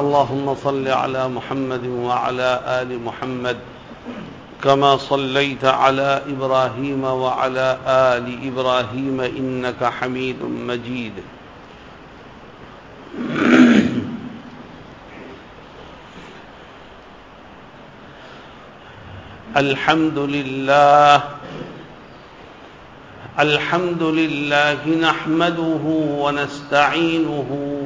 اللهم صل على محمد وعلى آل محمد كما صليت على إبراهيم وعلى آل إبراهيم إنك حميد مجيد. الحمد لله الحمد لله نحمده ونستعينه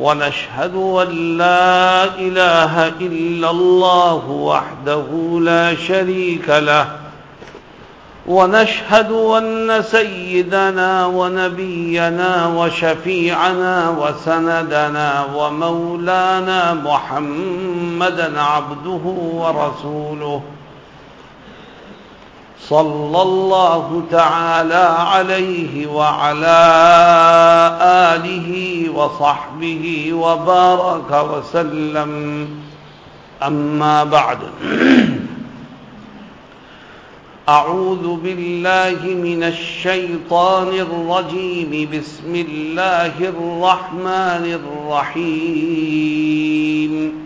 ونشهد أن لا إله إلا الله وحده لا شريك له. ونشهد أن سيدنا ونبينا وشفيعنا وسندنا ومولانا محمدا عبده ورسوله. صلى الله تعالى عليه وعلى آله وصحبه وبارك وسلم. أما بعد. أعوذ بالله من الشيطان الرجيم. بسم الله الرحمن الرحيم.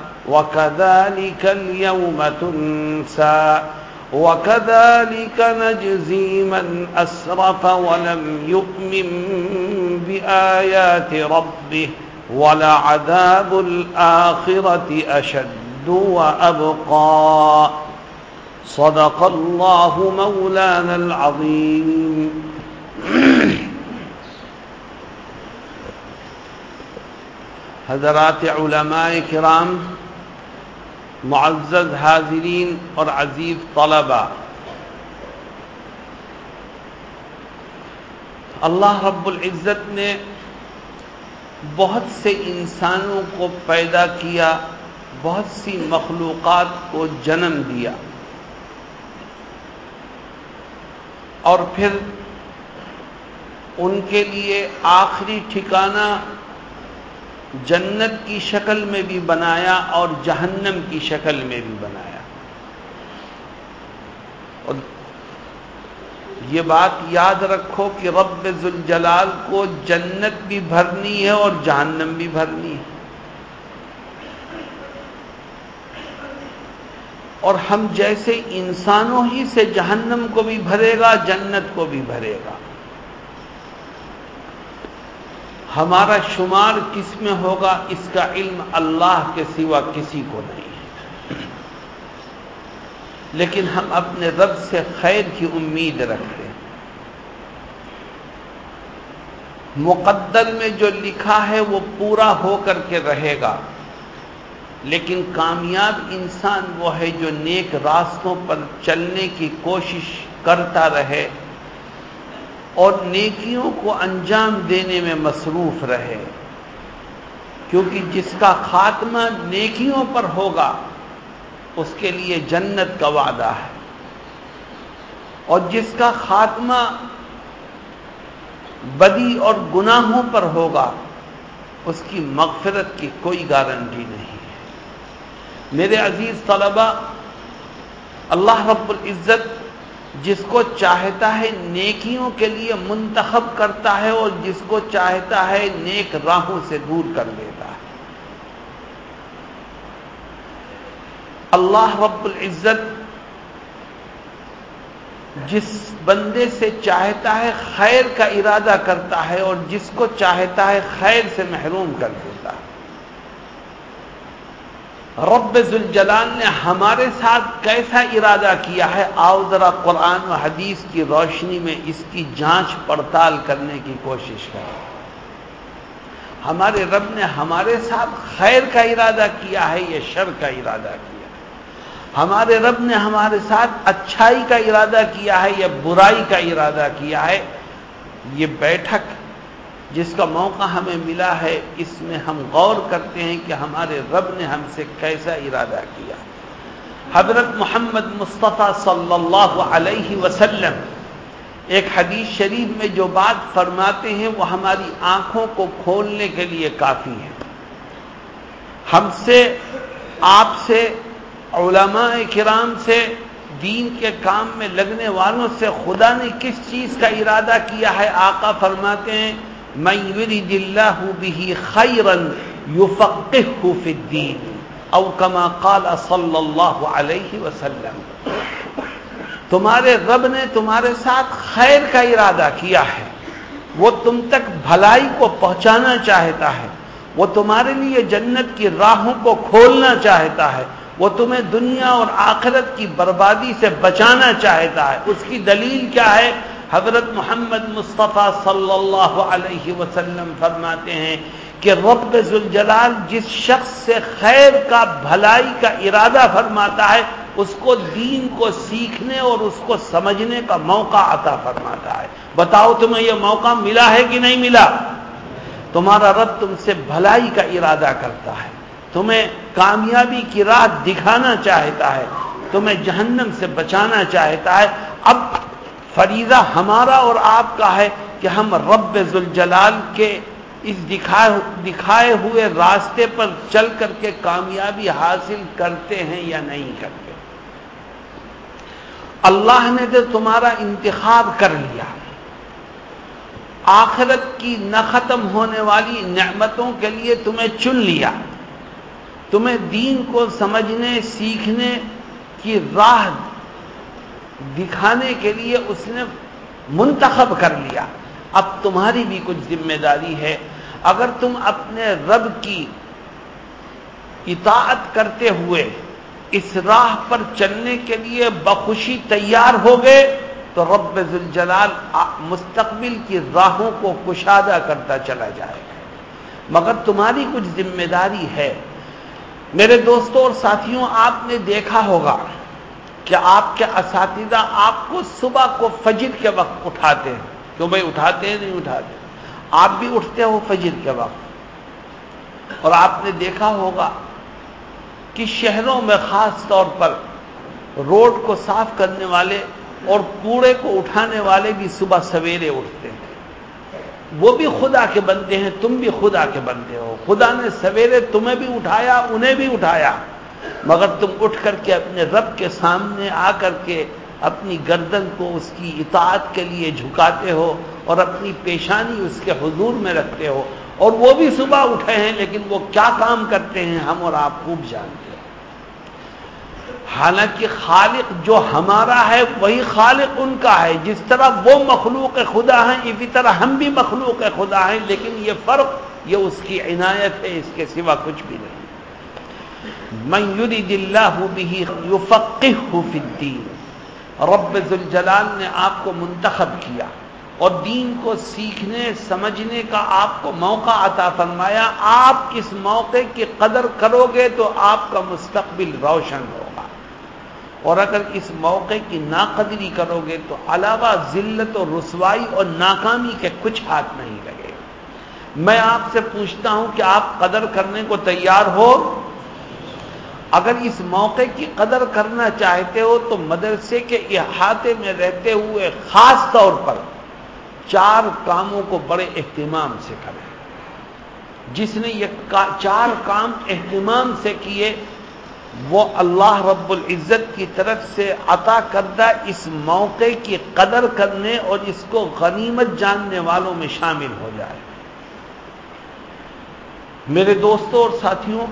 وكذلك اليوم تنسى وكذلك نجزي من أسرف ولم يؤمن بآيات ربه ولعذاب الآخرة أشد وأبقى صدق الله مولانا العظيم حضرات علماء کرام معزز حاضرین اور عزیز طلبا اللہ رب العزت نے بہت سے انسانوں کو پیدا کیا، بہت سی مخلوقات کو جنم دیا۔ اور پھر ان کے لیے آخری ٹھکانہ جنت کی شکل میں بھی بنایا اور جہنم کی شکل میں بھی بنایا۔ اور یہ بات یاد رکھو کہ رب ذوالجلال کو جنت بھی بھرنی ہے اور جہنم بھی بھرنی ہے۔ اور ہم جیسے انسانوں ہی سے جہنم کو بھی بھرے گا، جنت کو بھی بھرے گا۔ ہمارا شمار کس میں ہوگا؟ اس کا علم اللہ کے سوا کسی کو نہیں ہے۔ لیکن ہم اپنے رب سے خیر کی امید رکھتے ہیں۔ مقدر میں جو لکھا ہے وہ پورا ہو کر کے رہے گا۔ لیکن کامیاب انسان وہ ہے جو نیک راستوں پر چلنے کی کوشش کرتا رہے۔ اور نیکیوں کو انجام دینے میں مصروف رہے۔ کیونکہ جس کا خاتمہ نیکیوں پر ہوگا، اس کے لیے جنت کا وعدہ ہے۔ اور جس کا خاتمہ بدی اور گناہوں پر ہوگا، اس کی مغفرت کی کوئی گارنٹی نہیں ہے۔ میرے عزیز طلبہ اللہ رب العزت جس کو چاہتا ہے نیکیوں کے لیے منتخب کرتا ہے اور جس کو چاہتا ہے نیک راہوں سے دور کر دیتا ہے۔ اللہ رب العزت جس بندے سے چاہتا ہے خیر کا ارادہ کرتا ہے اور جس کو چاہتا ہے خیر سے محروم کر دیتا ہے۔ رب ذوالجلال نے ہمارے ساتھ کیسا ارادہ کیا ہے؟ آؤ ذرا قرآن و حدیث کی روشنی میں اس کی جانچ پڑتال کرنے کی کوشش کریں۔ ہمارے رب نے ہمارے ساتھ خیر کا ارادہ کیا ہے یا شر کا ارادہ کیا ہے؟ ہمارے رب نے ہمارے ساتھ اچھائی کا ارادہ کیا ہے یا برائی کا ارادہ کیا ہے؟ یہ بیٹھک جس کا موقع ہمیں ملا ہے، اس میں ہم غور کرتے ہیں کہ ہمارے رب نے ہم سے کیسا ارادہ کیا۔ حضرت محمد مصطفیٰ صلی اللہ علیہ وسلم ایک حدیث شریف میں جو بات فرماتے ہیں، وہ ہماری آنکھوں کو کھولنے کے لیے کافی ہے۔ ہم سے، آپ سے، علماء کرام سے، دین کے کام میں لگنے والوں سے خدا نے کس چیز کا ارادہ کیا ہے؟ آقا فرماتے ہیں میں يرد اللہ به خيرا يفقهه في الدين او كما قال صلی اللہ علیہ وسلم. تمہارے رب نے تمہارے ساتھ خیر کا ارادہ کیا ہے، وہ تم تک بھلائی کو پہنچانا چاہتا ہے، وہ تمہارے لیے جنت کی راہوں کو کھولنا چاہتا ہے، وہ تمہیں دنیا اور آخرت کی بربادی سے بچانا چاہتا ہے۔ اس کی دلیل کیا ہے؟ حضرت محمد مصطفیٰ صلی اللہ علیہ وسلم فرماتے ہیں کہ رب ذوالجلال جس شخص سے خیر کا بھلائی کا ارادہ فرماتا ہے، اس کو دین کو سیکھنے اور اس کو سمجھنے کا موقع عطا فرماتا ہے۔ بتاؤ تمہیں یہ موقع ملا ہے کہ نہیں ملا؟ تمہارا رب تم سے بھلائی کا ارادہ کرتا ہے۔ تمہیں کامیابی کی راہ دکھانا چاہتا ہے۔ تمہیں جہنم سے بچانا چاہتا ہے۔ اب فریضہ ہمارا اور آپ کا ہے کہ ہم رب ذوالجلال کے اس دکھائے دکھائے ہوئے راستے پر چل کر کے کامیابی حاصل کرتے ہیں یا نہیں کرتے؟ اللہ نے تو تمہارا انتخاب کر لیا، آخرت کی نہ ختم ہونے والی نعمتوں کے لیے تمہیں چن لیا۔ تمہیں دین کو سمجھنے، سیکھنے کی راہ دکھانے کے لیے اس نے منتخب کر لیا۔ اب تمہاری بھی کچھ ذمہ داری ہے۔ اگر تم اپنے رب کی اطاعت کرتے ہوئے اس راہ پر چلنے کے لیے بخوشی تیار ہو گئے تو رب ذوالجلال مستقبل کی راہوں کو کشادہ کرتا چلا جائے گا۔ مگر تمہاری کچھ ذمہ داری ہے۔ میرے دوستوں اور ساتھیوں، آپ نے دیکھا ہوگا کہ آپ کے اساتذہ آپ کو صبح کو فجر کے وقت اٹھاتے ہیں۔ کیوں بھائی اٹھاتے ہیں؟ نہیں اٹھاتے۔ آپ بھی اٹھتے ہو فجر کے وقت۔ اور آپ نے دیکھا ہوگا کہ شہروں میں خاص طور پر روڈ کو صاف کرنے والے اور کوڑے کو اٹھانے والے بھی صبح سویرے اٹھتے ہیں۔ وہ بھی خدا کے بندے ہیں، تم بھی خدا کے بندے ہو۔ خدا نے سویرے تمہیں بھی اٹھایا، انہیں بھی اٹھایا۔ مگر تم اٹھ کر کے اپنے رب کے سامنے آ کر کے اپنی گردن کو اس کی اطاعت کے لیے جھکاتے ہو اور اپنی پیشانی اس کے حضور میں رکھتے ہو اور وہ بھی صبح اٹھے ہیں لیکن وہ کیا کام کرتے ہیں ہم اور آپ خوب جانتے ہیں۔ حالانکہ خالق جو ہمارا ہے وہی خالق ان کا ہے۔ جس طرح وہ مخلوق خدا ہیں، اسی طرح ہم بھی مخلوق خدا ہیں، لیکن یہ فرق، یہ اس کی عنایت ہے، اس کے سوا کچھ بھی نہیں۔ من يرد اللہ به يفقهه في الدین رب ذوالجلال نے آپ کو منتخب کیا اور دین کو سیکھنے، سمجھنے کا آپ کو موقع عطا فرمایا۔ آپ اس موقع کی قدر کرو گے تو آپ کا مستقبل روشن ہوگا۔ اور اگر اس موقع کی ناقدری کرو گے تو علاوہ ذلت و رسوائی اور ناکامی کے کچھ ہاتھ نہیں لگے۔ میں آپ سے پوچھتا ہوں کہ آپ قدر کرنے کو تیار ہو؟ اگر اس موقع کی قدر کرنا چاہتے ہو تو مدرسے کے احاطے میں رہتے ہوئے خاص طور پر چار کاموں کو بڑے اہتمام سے کریں۔ جس نے یہ چار کام اہتمام سے کیے، وہ اللہ رب العزت کی طرف سے عطا کردہ اس موقع کی قدر کرنے اور اس کو غنیمت جاننے والوں میں شامل ہو جائے۔ میرے دوستوں اور ساتھیوں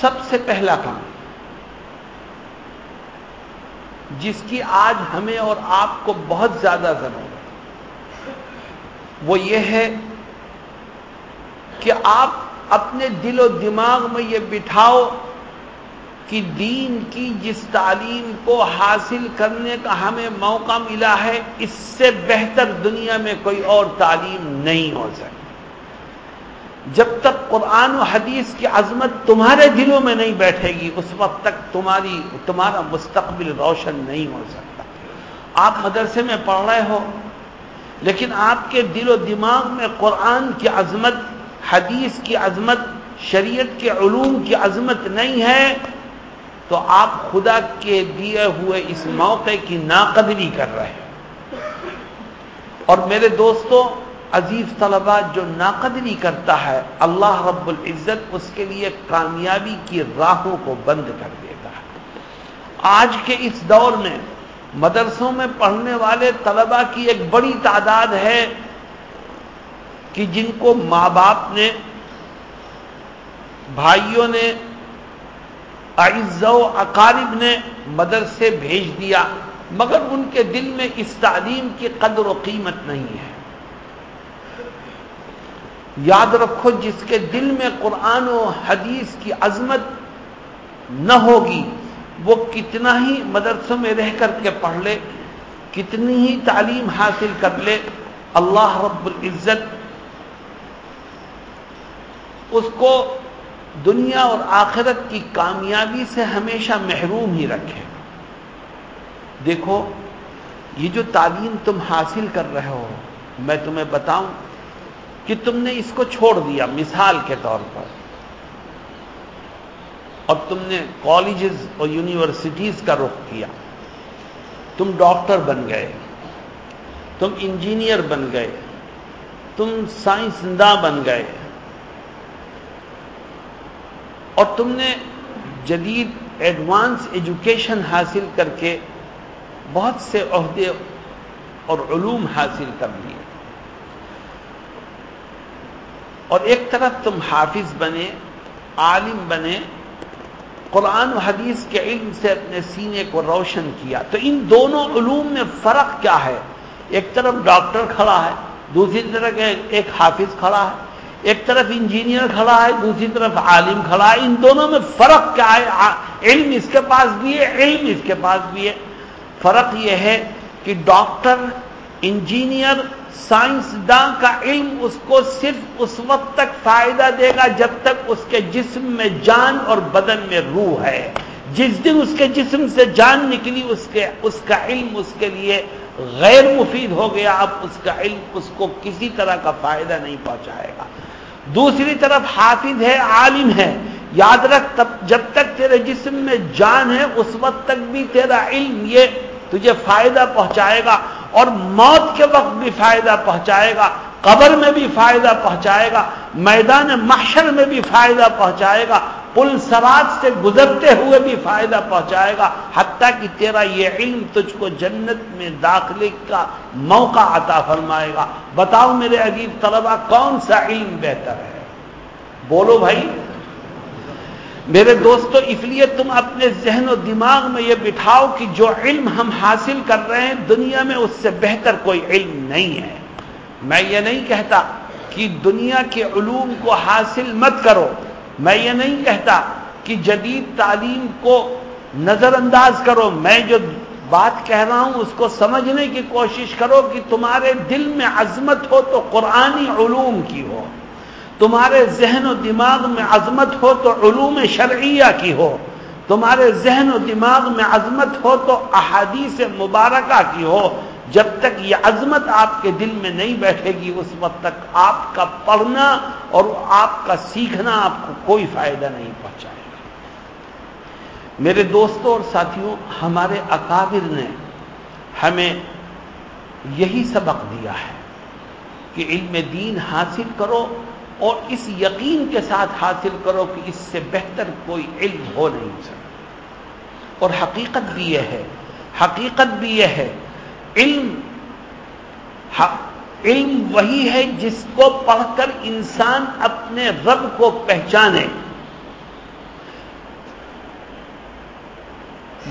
سب سے پہلا کام جس کی آج ہمیں اور آپ کو بہت زیادہ ضرورت وہ یہ ہے کہ آپ اپنے دل و دماغ میں یہ بٹھاؤ کہ دین کی جس تعلیم کو حاصل کرنے کا ہمیں موقع ملا ہے، اس سے بہتر دنیا میں کوئی اور تعلیم نہیں ہو سکتی۔ جب تک قرآن و حدیث کی عظمت تمہارے دلوں میں نہیں بیٹھے گی، اس وقت تک تمہاری، تمہارا مستقبل روشن نہیں ہو سکتا۔ آپ مدرسے میں پڑھ رہے ہو، لیکن آپ کے دل و دماغ میں قرآن کی عظمت، حدیث کی عظمت، شریعت کے علوم کی عظمت نہیں ہے، تو آپ خدا کے دیے ہوئے اس موقع کی ناقدری کر رہے ہیں۔ اور میرے دوستوں عزیز طلبا جو ناقدری کرتا ہے، اللہ رب العزت اس کے لیے کامیابی کی راہوں کو بند کر دیتا ہے۔ آج کے اس دور میں مدرسوں میں پڑھنے والے طلبا کی ایک بڑی تعداد ہے کہ جن کو ماں باپ نے، بھائیوں نے و اقارب نے مدرسے بھیج دیا، مگر ان کے دل میں اس تعلیم کی قدر و قیمت نہیں ہے۔ یاد رکھو جس کے دل میں قرآن و حدیث کی عظمت نہ ہوگی، وہ کتنا ہی مدرسوں میں رہ کر کے پڑھ لے، کتنی ہی تعلیم حاصل کر لے، اللہ رب العزت اس کو دنیا اور آخرت کی کامیابی سے ہمیشہ محروم ہی رکھے۔ دیکھو، یہ جو تعلیم تم حاصل کر رہے ہو، میں تمہیں بتاؤں کہ تم نے اس کو چھوڑ دیا، مثال کے طور پر۔ اور تم نے کالجز اور یونیورسٹیز کا رخ کیا۔ تم ڈاکٹر بن گئے۔ تم انجینئر بن گئے۔ تم سائنسداں بن گئے۔ اور تم نے جدید ایڈوانس ایجوکیشن حاصل کر کے بہت سے عہدے اور علوم حاصل کر لیے۔ اور ایک طرف تم حافظ بنے، عالم بنے، قرآن و حدیث کے علم سے اپنے سینے کو روشن کیا۔ تو ان دونوں علوم میں فرق کیا ہے؟ ایک طرف ڈاکٹر کھڑا ہے، دوسری طرف ایک حافظ کھڑا ہے، ایک طرف انجینئر کھڑا ہے، دوسری طرف عالم کھڑا ہے۔ ان دونوں میں فرق کیا ہے؟ علم اس کے پاس بھی ہے، علم اس کے پاس بھی ہے۔ فرق یہ ہے کہ ڈاکٹر انجینئر سائنسداں کا علم اس کو صرف اس وقت تک فائدہ دے گا جب تک اس کے جسم میں جان اور بدن میں روح ہے۔ جس دن اس کے جسم سے جان نکلی، اس کے، اس کا علم اس کے لیے غیر مفید ہو گیا۔ اب اس کا علم اس کو کسی طرح کا فائدہ نہیں پہنچائے گا۔ دوسری طرف حافظ ہے، عالم ہے۔ یاد رکھ، تب جب تک تیرے جسم میں جان ہے، اس وقت تک بھی تیرا علم یہ تجھے فائدہ پہنچائے گا۔ اور موت کے وقت بھی فائدہ پہنچائے گا، قبر میں بھی فائدہ پہنچائے گا، میدان محشر میں بھی فائدہ پہنچائے گا، پل سراج سے گزرتے ہوئے بھی فائدہ پہنچائے گا، حتیٰ کہ تیرا یہ علم تجھ کو جنت میں داخلے کا موقع عطا فرمائے گا۔ بتاؤ میرے عجیب طلبا کون سا علم بہتر ہے؟ بولو بھائی۔ میرے دوستو، اس لیے تم اپنے ذہن و دماغ میں یہ بٹھاؤ کہ جو علم ہم حاصل کر رہے ہیں، دنیا میں اس سے بہتر کوئی علم نہیں ہے۔ میں یہ نہیں کہتا کہ دنیا کے علوم کو حاصل مت کرو۔ میں یہ نہیں کہتا کہ جدید تعلیم کو نظر انداز کرو۔ میں جو بات کہہ رہا ہوں، اس کو سمجھنے کی کوشش کرو کہ تمہارے دل میں عظمت ہو تو قرآنی علوم کی ہو۔ تمہارے ذہن و دماغ میں عظمت ہو تو علوم شرعیہ کی ہو، تمہارے ذہن و دماغ میں عظمت ہو تو احادیث مبارکہ کی ہو، جب تک یہ عظمت آپ کے دل میں نہیں بیٹھے گی، اس وقت تک آپ کا پڑھنا اور آپ کا سیکھنا آپ کو کوئی فائدہ نہیں پہنچائے گا۔ میرے دوستوں اور ساتھیوں، ہمارے اکابر نے ہمیں یہی سبق دیا ہے کہ علم دین حاصل کرو اور اس یقین کے ساتھ حاصل کرو کہ اس سے بہتر کوئی علم ہو نہیں سکتا۔ اور حقیقت بھی یہ ہے، حقیقت بھی یہ ہے، علم علم وہی ہے جس کو پڑھ کر انسان اپنے رب کو پہچانے۔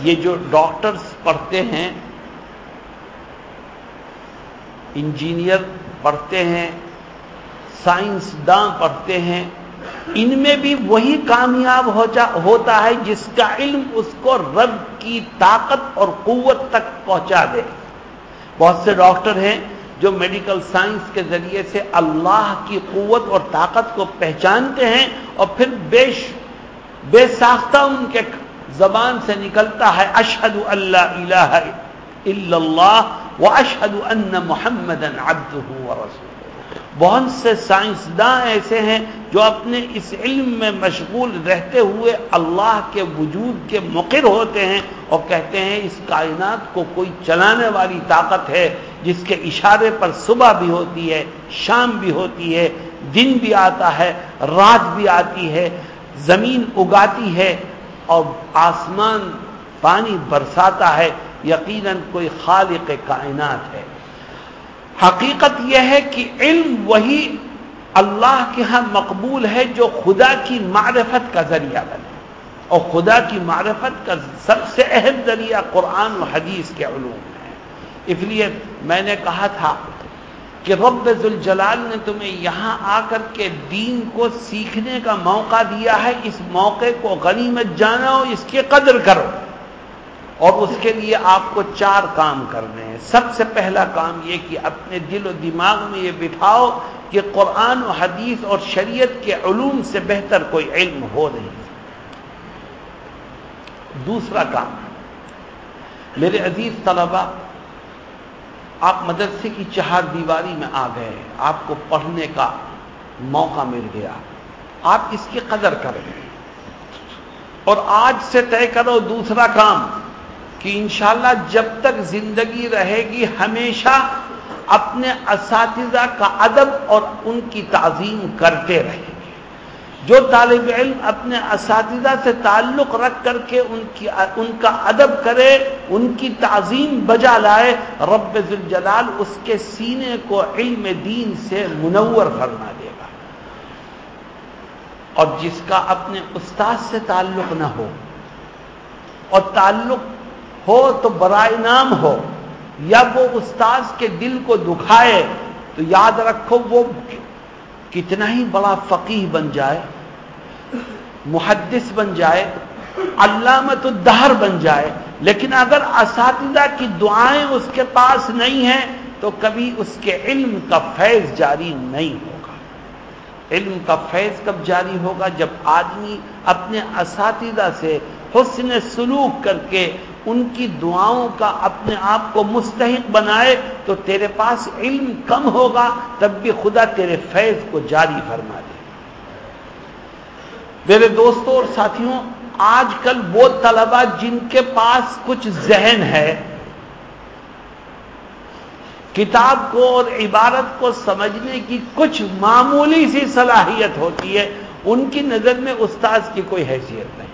یہ جو ڈاکٹرز پڑھتے ہیں، انجینئر پڑھتے ہیں سائنسداں پڑھتے ہیں، ان میں بھی وہی کامیاب ہوتا ہے جس کا علم اس کو رب کی طاقت اور قوت تک پہنچا دے۔ بہت سے ڈاکٹر ہیں جو میڈیکل سائنس کے ذریعے سے اللہ کی قوت اور طاقت کو پہچانتے ہیں اور پھر بے بے ساختہ ان کے زبان سے نکلتا ہے، اشہد اللہ الہ الا اللہ و اشہد ان محمد عبدہ و رسول بہت سے سائنسداں ایسے ہیں جو اپنے اس علم میں مشغول رہتے ہوئے اللہ کے وجود کے مقر ہوتے ہیں اور کہتے ہیں اس کائنات کو کوئی چلانے والی طاقت ہے، جس کے اشارے پر صبح بھی ہوتی ہے، شام بھی ہوتی ہے، دن بھی آتا ہے، رات بھی آتی ہے، زمین اگاتی ہے اور آسمان پانی برساتا ہے۔ یقیناً کوئی خالق کائنات ہے۔ حقیقت یہ ہے کہ علم وہی اللہ کے ہاں مقبول ہے جو خدا کی معرفت کا ذریعہ بنے اور خدا کی معرفت کا سب سے اہم ذریعہ قرآن و حدیث کے علوم ہے اس لیے میں نے کہا تھا کہ رب ذوالجلال نے تمہیں یہاں آ کر کے دین کو سیکھنے کا موقع دیا ہے، اس موقع کو غنیمت جانا ہو اس کی قدر کرو۔ اور اس کے لیے آپ کو چار کام کرنے ہیں۔ سب سے پہلا کام یہ کہ اپنے دل و دماغ میں یہ بٹھاؤ کہ قرآن و حدیث اور شریعت کے علوم سے بہتر کوئی علم ہو نہیں۔ دوسرا کام، میرے عزیز طلبا آپ مدرسے کی چہار دیواری میں آ گئے، آپ کو پڑھنے کا موقع مل گیا۔ آپ اس کی قدر کریں۔ اور آج سے طے کرو دوسرا کام کہ انشاءاللہ جب تک زندگی رہے گی، ہمیشہ اپنے اساتذہ کا ادب اور ان کی تعظیم کرتے رہیں گے۔ جو طالب علم اپنے اساتذہ سے تعلق رکھ کر کے ان کی، ان کا ادب کرے، ان کی تعظیم بجا لائے، رب ذوالجلال اس کے سینے کو علم دین سے منور فرما دے گا۔ اور جس کا اپنے استاد سے تعلق نہ ہو اور تعلق ہو تو برائے نام ہو، یا وہ استاذ کے دل کو دکھائے تو یاد رکھو وہ کتنا ہی بڑا فقیح بن جائے، محدث بن جائے، علامت الدہر بن جائے، لیکن اگر اساتذہ کی دعائیں اس کے پاس نہیں ہیں تو کبھی اس کے علم کا فیض جاری نہیں ہوگا۔ علم کا فیض کب جاری ہوگا؟ جب آدمی اپنے اساتذہ سے حسن سلوک کر کے ان کی دعاؤں کا اپنے آپ کو مستحق بنائے تو تیرے پاس علم کم ہوگا، تب بھی خدا تیرے فیض کو جاری فرما دے۔ میرے دوستوں اور ساتھیوں، آج کل وہ طلبا جن کے پاس کچھ ذہن ہے، کتاب کو اور عبارت کو سمجھنے کی کچھ معمولی سی صلاحیت ہوتی ہے، ان کی نظر میں استاذ کی کوئی حیثیت نہیں۔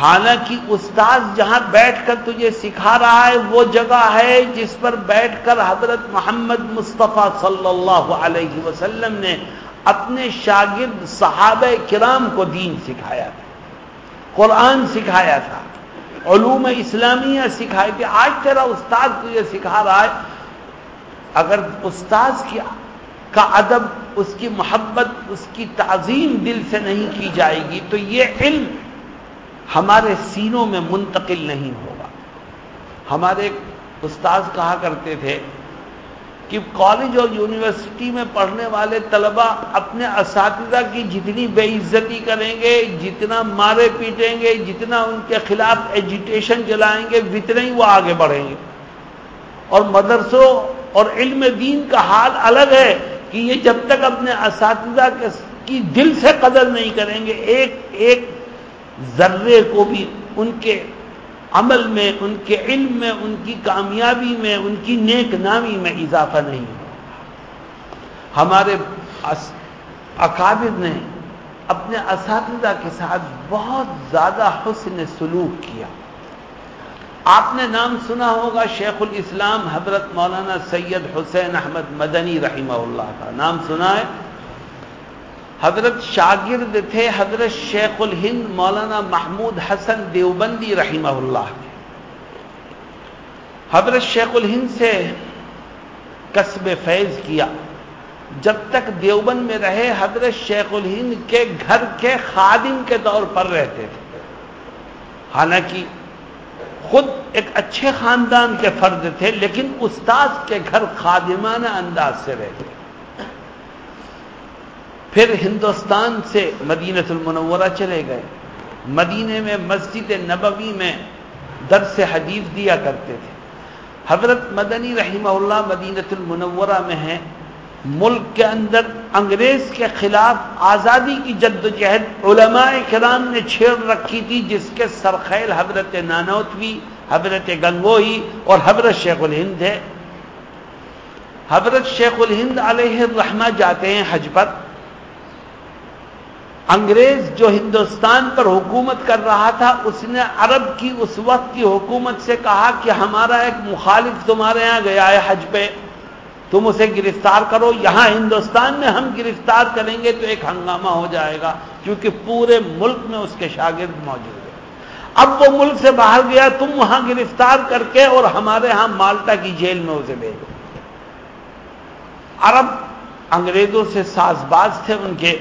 حالانکہ استاد جہاں بیٹھ کر تجھے سکھا رہا ہے، وہ جگہ ہے جس پر بیٹھ کر حضرت محمد مصطفیٰ صلی اللہ علیہ وسلم نے اپنے شاگرد صحابہ کرام کو دین سکھایا تھا، قرآن سکھایا تھا، علوم اسلامیہ سکھائے تھے۔ آج تیرا استاد تجھے سکھا رہا ہے۔ اگر استاذ کی کا ادب، اس کی محبت، اس کی تعظیم دل سے نہیں کی جائے گی تو یہ علم ہمارے سینوں میں منتقل نہیں ہوگا۔ ہمارے استاذ کہا کرتے تھے کہ کالج اور یونیورسٹی میں پڑھنے والے طلبہ اپنے اساتذہ کی جتنی بے عزتی کریں گے، جتنا مارے پیٹیں گے، جتنا ان کے خلاف ایجیٹیشن چلائیں گے اتنے ہی وہ آگے بڑھیں گے۔ اور مدرسوں اور علم دین کا حال الگ ہے کہ یہ جب تک اپنے اساتذہ کی دل سے قدر نہیں کریں گے، ایک ایک ذرے کو بھی ان کے عمل میں، ان کے علم میں، ان کی کامیابی میں، ان کی نیک نامی میں اضافہ نہیں ہو ہمارے اکابر نے اپنے اساتذہ کے ساتھ بہت زیادہ حسن سلوک کیا۔ آپ نے نام سنا ہوگا شیخ الاسلام حضرت مولانا سید حسین احمد مدنی رحمہ اللہ کا۔ نام سنا ہے؟ حضرت شاگرد تھے حضرت شیخ الہند مولانا محمود حسن دیوبندی رحمہ اللہ۔ حضرت شیخ الہند سے قصب فیض کیا۔ جب تک دیوبند میں رہے، حضرت شیخ الہند کے گھر کے خادم کے طور پر رہتے تھے۔ حالانکہ خود ایک اچھے خاندان کے فرد تھے، لیکن استاد کے گھر خادمانہ انداز سے رہتے۔ تھے پھر ہندوستان سے مدینت المنورہ چلے گئے۔ مدینے میں مسجد نبوی میں درس حدیث دیا کرتے تھے۔ حضرت مدنی رحمہ اللہ مدینت المنورہ میں ہیں۔ ملک کے اندر انگریز کے خلاف آزادی کی جد و جہد علماء کرام نے چھیڑ رکھی تھی، جس کے سرخیل حضرت نانوتوی، حضرت گنگوئی اور حضرت شیخ الہند ہے حضرت شیخ الہند علیہ الرحمہ جاتے ہیں حج پر۔ انگریز جو ہندوستان پر حکومت کر رہا تھا، اس نے عرب کی اس وقت کی حکومت سے کہا کہ ہمارا ایک مخالف تمہارے یہاں گیا ہے حج پہ۔ تم اسے گرفتار کرو، یہاں ہندوستان میں ہم گرفتار کریں گے تو ایک ہنگامہ ہو جائے گا، کیونکہ پورے ملک میں اس کے شاگرد موجود ہیں۔ اب وہ ملک سے باہر گیا، تم وہاں گرفتار کر کے اور ہمارے ہاں مالٹا کی جیل میں اسے بھیجو عرب انگریزوں سے ساز باز تھے ان کے۔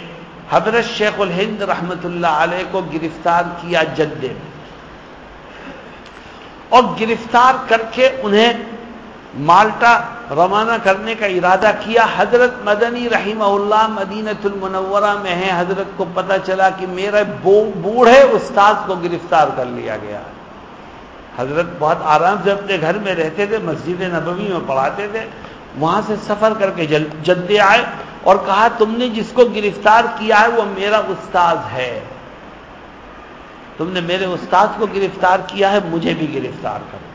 حضرت شیخ الہند رحمت اللہ علیہ کو گرفتار کیا جدے میں اور گرفتار کر کے انہیں مالٹا روانہ کرنے کا ارادہ کیا۔ حضرت مدنی رحمہ اللہ مدینت المنورہ میں ہے حضرت کو پتہ چلا کہ میرے بوڑھے استاد کو گرفتار کر لیا گیا۔ حضرت بہت آرام سے اپنے گھر میں رہتے تھے، مسجد نبوی میں پڑھاتے تھے۔ وہاں سے سفر کر کے جدے آئے۔ اور کہا تم نے جس کو گرفتار کیا ہے وہ میرا استاد ہے۔ تم نے میرے استاد کو گرفتار کیا ہے، مجھے بھی گرفتار کرو۔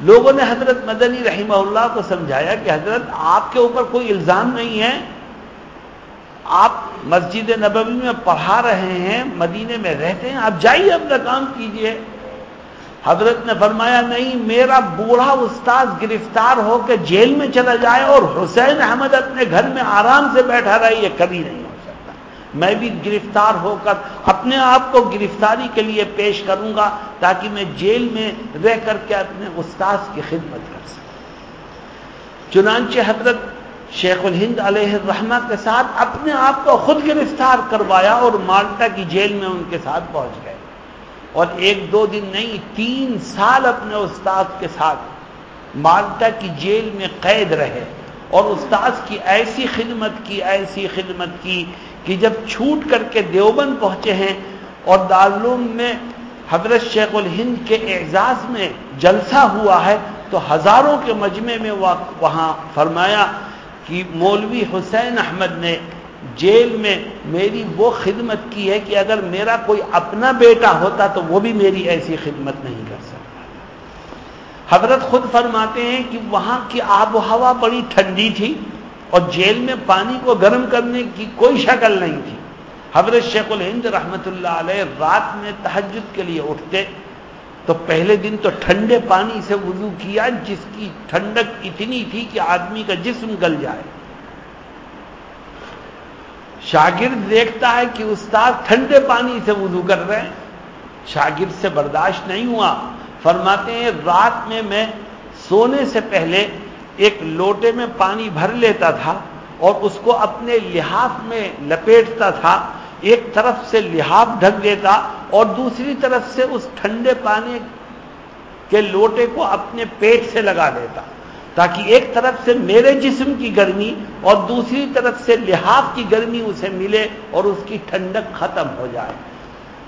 لوگوں نے حضرت مدنی رحمہ اللہ کو سمجھایا کہ حضرت، آپ کے اوپر کوئی الزام نہیں ہے۔ آپ مسجد نبوی میں پڑھا رہے ہیں، مدینے میں رہتے ہیں، آپ جائیے اپنا کام کیجیے۔ حضرت نے فرمایا، نہیں، میرا بوڑھا استاد گرفتار ہو کے جیل میں چلا جائے اور حسین احمد اپنے گھر میں آرام سے بیٹھا رہے، یہ کبھی نہیں ہو سکتا۔ میں بھی گرفتار ہو کر اپنے آپ کو گرفتاری کے لیے پیش کروں گا تاکہ میں جیل میں رہ کر کے اپنے استاد کی خدمت کر سکوں۔ چنانچہ حضرت شیخ الہند علیہ الرحمہ کے ساتھ اپنے آپ کو خود گرفتار کروایا اور مالٹا کی جیل میں ان کے ساتھ پہنچ گئے۔ اور ایک دو دن نہیں، تین سال اپنے استاد کے ساتھ مالٹا کی جیل میں قید رہے اور استاد کی ایسی خدمت کی، ایسی خدمت کی کہ جب چھوٹ کر کے دیوبند پہنچے ہیں اور دارالعلوم میں حضرت شیخ الہند کے اعزاز میں جلسہ ہوا ہے تو ہزاروں کے مجمع میں وہاں فرمایا کہ مولوی حسین احمد نے جیل میں میری وہ خدمت کی ہے کہ اگر میرا کوئی اپنا بیٹا ہوتا تو وہ بھی میری ایسی خدمت نہیں کر سکتا۔ حضرت خود فرماتے ہیں کہ وہاں کی آب و ہوا بڑی ٹھنڈی تھی اور جیل میں پانی کو گرم کرنے کی کوئی شکل نہیں تھی۔ حضرت شیخ الہند رحمت اللہ علیہ رات میں تحجد کے لیے اٹھتے تو پہلے دن تو ٹھنڈے پانی سے وضو کیا جس کی ٹھنڈک اتنی تھی کہ آدمی کا جسم گل جائے۔ شاگرد دیکھتا ہے کہ استاد ٹھنڈے پانی سے وضو کر رہے ہیں۔ شاگرد سے برداشت نہیں ہوا۔ فرماتے ہیں، رات میں میں سونے سے پہلے ایک لوٹے میں پانی بھر لیتا تھا اور اس کو اپنے لحاف میں لپیٹتا تھا۔ ایک طرف سے لحاف ڈھک دیتا اور دوسری طرف سے اس ٹھنڈے پانی کے لوٹے کو اپنے پیٹ سے لگا دیتا۔ تاکہ ایک طرف سے میرے جسم کی گرمی اور دوسری طرف سے لحاف کی گرمی اسے ملے اور اس کی ٹھنڈک ختم ہو جائے۔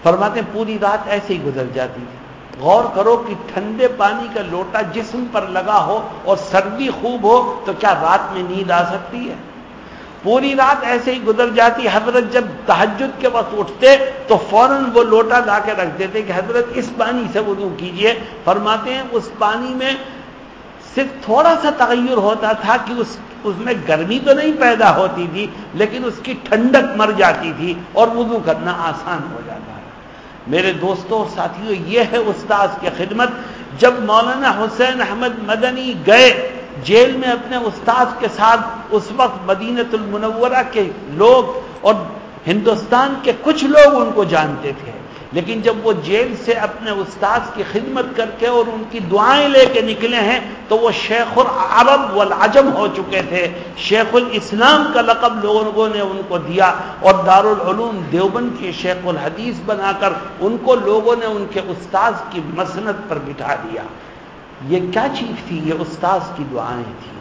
فرماتے پوری رات ایسے ہی گزر جاتی تھی غور کرو کہ ٹھنڈے پانی کا لوٹا جسم پر لگا ہو اور سردی خوب ہو تو کیا رات میں نیند آ سکتی ہے؟ پوری رات ایسے ہی گزر جاتی حضرت جب تحجد کے وقت اٹھتے تو فوراً وہ لوٹا لا کے رکھ دیتے کہ حضرت اس پانی سے وضو کیجیے۔ فرماتے ہیں، اس پانی میں صرف تھوڑا سا تغیر ہوتا تھا کہ اس اس میں گرمی تو نہیں پیدا ہوتی تھی، لیکن اس کی ٹھنڈک مر جاتی تھی اور وضو کرنا آسان ہو جاتا ہے۔ میرے دوستوں اور ساتھیوں، یہ ہے استاذ کی خدمت۔ جب مولانا حسین احمد مدنی گئے جیل میں اپنے استاد کے ساتھ، اس وقت مدینت المنورہ کے لوگ اور ہندوستان کے کچھ لوگ ان کو جانتے تھے۔ لیکن جب وہ جیل سے اپنے استاذ کی خدمت کر کے اور ان کی دعائیں لے کے نکلے ہیں، تو وہ شیخ العرب والعجم ہو چکے تھے۔ شیخ الاسلام کا لقب لوگوں نے ان کو دیا اور دارالعلوم دیوبند کے شیخ الحدیث بنا کر ان کو لوگوں نے ان کے استاذ کی مسنت پر بٹھا دیا۔ یہ کیا چیز تھی؟ یہ استاذ کی دعائیں تھیں۔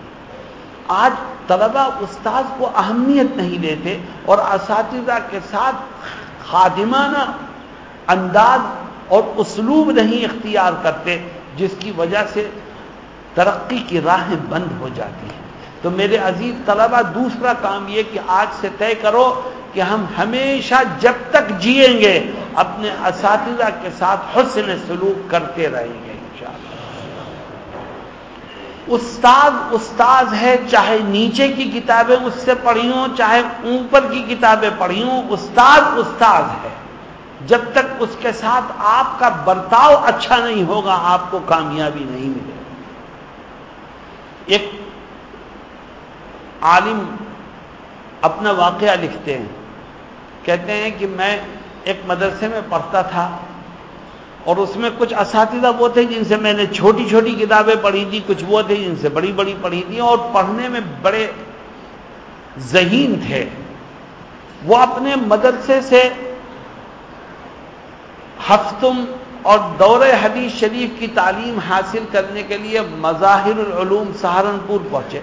آج طلبہ استاذ کو اہمیت نہیں دیتے اور اساتذہ کے ساتھ خادمانہ انداز اور اسلوب نہیں اختیار کرتے، جس کی وجہ سے ترقی کی راہیں بند ہو جاتی ہیں۔ تو میرے عزیز طلبہ، دوسرا کام یہ کہ آج سے طے کرو کہ ہم ہمیشہ جب تک جیئیں گے، اپنے اساتذہ کے ساتھ حسن سلوک کرتے رہیں گے استاد استاد ہے، چاہے نیچے کی کتابیں اس سے پڑھی ہوں، چاہے اوپر کی کتابیں پڑھی ہوں، استاد استاد ہے۔ جب تک اس کے ساتھ آپ کا برتاؤ اچھا نہیں ہوگا، آپ کو کامیابی نہیں ملے ایک عالم اپنا واقعہ لکھتے ہیں۔ کہتے ہیں کہ میں ایک مدرسے میں پڑھتا تھا اور اس میں کچھ اساتذہ وہ تھے جن سے میں نے چھوٹی چھوٹی کتابیں پڑھی تھی کچھ وہ تھے جن سے بڑی بڑی پڑھی تھی اور پڑھنے میں بڑے ذہین تھے۔ وہ اپنے مدرسے سے ہفتم اور دور حدیث شریف کی تعلیم حاصل کرنے کے لیے مظاہر العلوم سہارنپور پہنچے۔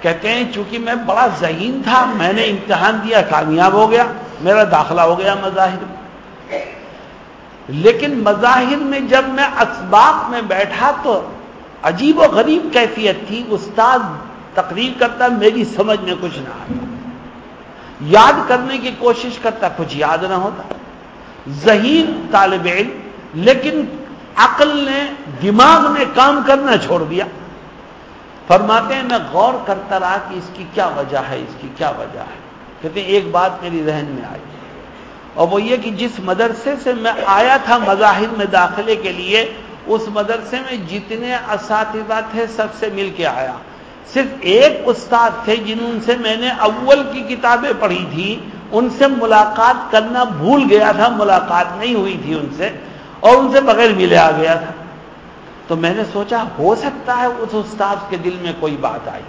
کہتے ہیں چونکہ میں بڑا ذہین تھا، میں نے امتحان دیا، کامیاب ہو گیا، میرا داخلہ ہو گیا مظاہر۔ میں لیکن مظاہر میں جب میں اسباق میں بیٹھا تو عجیب و غریب کیفیت تھی۔ استاد تقریر کرتا، میری سمجھ میں کچھ نہ آتا۔ یاد کرنے کی کوشش کرتا، کچھ یاد نہ ہوتا۔ ذہین طالب علم، لیکن عقل نے، دماغ نے کام کرنا چھوڑ دیا۔ فرماتے ہیں، میں غور کرتا رہا کہ اس کی کیا وجہ ہے، اس کی کیا وجہ ہے۔ کہتے ہیں، ایک بات میری ذہن میں آئی۔ اور وہ یہ کہ جس مدرسے سے میں آیا تھا مظاہر میں داخلے کے لیے، اس مدرسے میں جتنے اساتذہ تھے، سب سے مل کے آیا۔ صرف ایک استاد تھے جنہوں سے میں نے اول کی کتابیں پڑھی تھی ان سے ملاقات کرنا بھول گیا تھا، ملاقات نہیں ہوئی تھی ان سے، اور ان سے بغیر ملے آ گیا تھا۔ تو میں نے سوچا، ہو سکتا ہے اس استاد کے دل میں کوئی بات آئی۔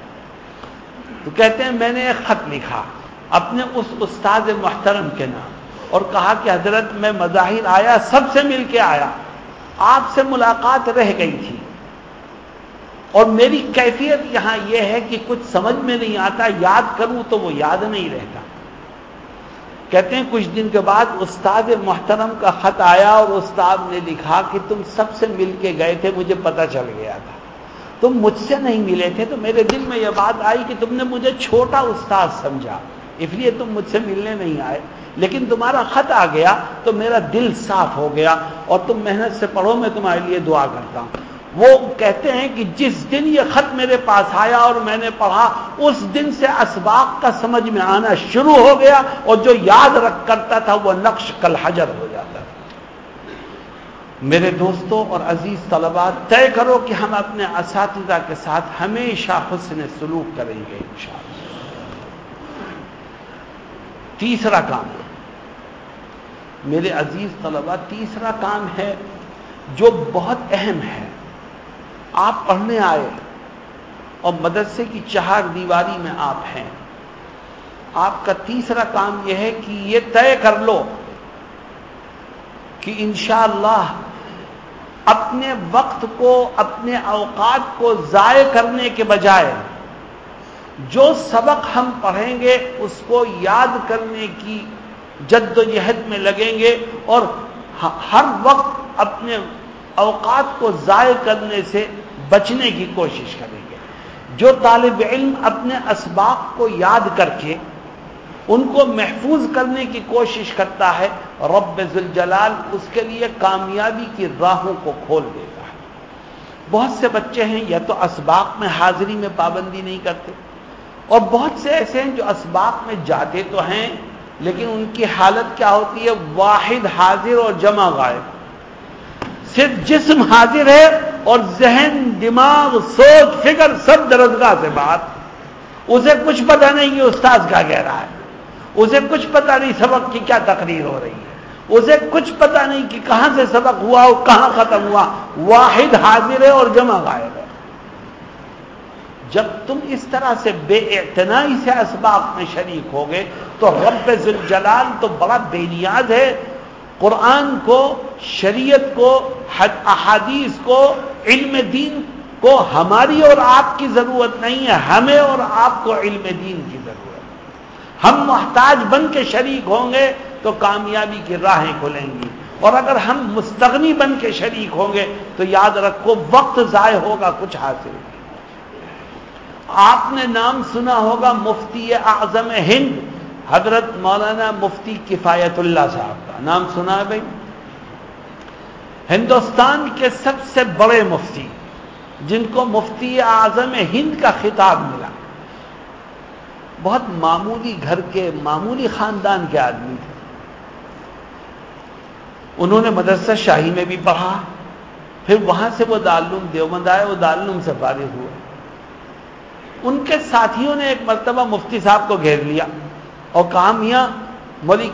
تو کہتے ہیں، میں نے ایک خط لکھا اپنے اس استاد محترم کے نام اور کہا کہ حضرت، میں مظاہر آیا، سب سے مل کے آیا۔ آپ سے ملاقات رہ گئی تھی۔ اور میری کیفیت یہاں یہ ہے کہ کچھ سمجھ میں نہیں آتا، یاد کروں تو وہ یاد نہیں رہتا۔ کہتے ہیں کچھ دن کے بعد استاد محترم کا خط آیا اور استاد نے لکھا کہ تم سب سے مل کے گئے تھے، مجھے پتا چل گیا تھا۔ تم مجھ سے نہیں ملے تھے تو میرے دل میں یہ بات آئی کہ تم نے مجھے چھوٹا استاد سمجھا، اس لیے تم مجھ سے ملنے نہیں آئے۔ لیکن تمہارا خط آ گیا تو میرا دل صاف ہو گیا اور تم محنت سے پڑھو، میں تمہارے لیے دعا کرتا ہوں۔ وہ کہتے ہیں کہ جس دن یہ خط میرے پاس آیا اور میں نے پڑھا، اس دن سے اسباق کا سمجھ میں آنا شروع ہو گیا اور جو یاد رکھ کرتا تھا وہ نقش کل حجر ہو جاتا تھا۔ میرے دوستوں اور عزیز طلباء، طے کرو کہ ہم اپنے اساتذہ کے ساتھ ہمیشہ حسن سلوک کریں گے انشاءاللہ۔ تیسرا کام میرے عزیز طلبا تیسرا کام ہے جو بہت اہم ہے۔ آپ پڑھنے آئے اور مدرسے کی چہار دیواری میں آپ ہیں۔ آپ کا تیسرا کام یہ ہے کہ یہ طے کر لو کہ انشاءاللہ اللہ اپنے وقت کو، اپنے اوقات کو ضائع کرنے کے بجائے جو سبق ہم پڑھیں گے، اس کو یاد کرنے کی جد و جہد میں لگیں گے اور ہر وقت اپنے اوقات کو ضائع کرنے سے بچنے کی کوشش کریں گے۔ جو طالب علم اپنے اسباق کو یاد کر کے ان کو محفوظ کرنے کی کوشش کرتا ہے، رب ذوالجلال اس کے لیے کامیابی کی راہوں کو کھول دیتا ہے۔ بہت سے بچے ہیں یا تو اسباق میں حاضری میں پابندی نہیں کرتے، اور بہت سے ایسے ہیں جو اسباق میں جاتے تو ہیں، لیکن ان کی حالت کیا ہوتی ہے؟ واحد حاضر اور جمع غائب۔ صرف جسم حاضر ہے اور ذہن، دماغ، سوچ، فکر سب درزگاہ سے بات۔ اسے کچھ پتہ نہیں کہ استاذ کا کہہ رہا ہے۔ اسے کچھ پتہ نہیں سبق کی کیا تقریر ہو رہی ہے۔ اسے کچھ پتا نہیں کہ کہاں سے سبق ہوا اور کہاں ختم ہوا۔ واحد حاضر ہے اور جمع غائب ہے۔ جب تم اس طرح سے بے اعتنائی سے اسباب میں شریک ہو گئے تو رب ذوالجلال تو بڑا بے نیاز ہے۔ قرآن کو، شریعت کو احادیث کو، علم دین کو ہماری اور آپ کی ضرورت نہیں ہے، ہمیں اور آپ کو علم دین کی ضرورت ہے۔ ہم محتاج بن کے شریک ہوں گے تو کامیابی کی راہیں کھلیں گی۔ اور اگر ہم مستغنی بن کے شریک ہوں گے تو یاد رکھو، وقت ضائع ہوگا، کچھ حاصل آپ نے نام سنا ہوگا، مفتی اعظم ہند۔ حضرت مولانا مفتی کفایت اللہ صاحب کا نام سنا ہے بھائی؟ ہندوستان کے سب سے بڑے مفتی، جن کو مفتی اعظم ہند کا خطاب ملا۔ بہت معمولی گھر کے، معمولی خاندان کے آدمی تھے۔ انہوں نے مدرسہ شاہی میں بھی پڑھا، پھر وہاں سے وہ دارالعلوم دیوبند آئے، وہ دارالعلوم سے فارغ ہوئے۔ ان کے ساتھیوں نے ایک مرتبہ مفتی صاحب کو گھیر لیا۔ اور کہا، میاں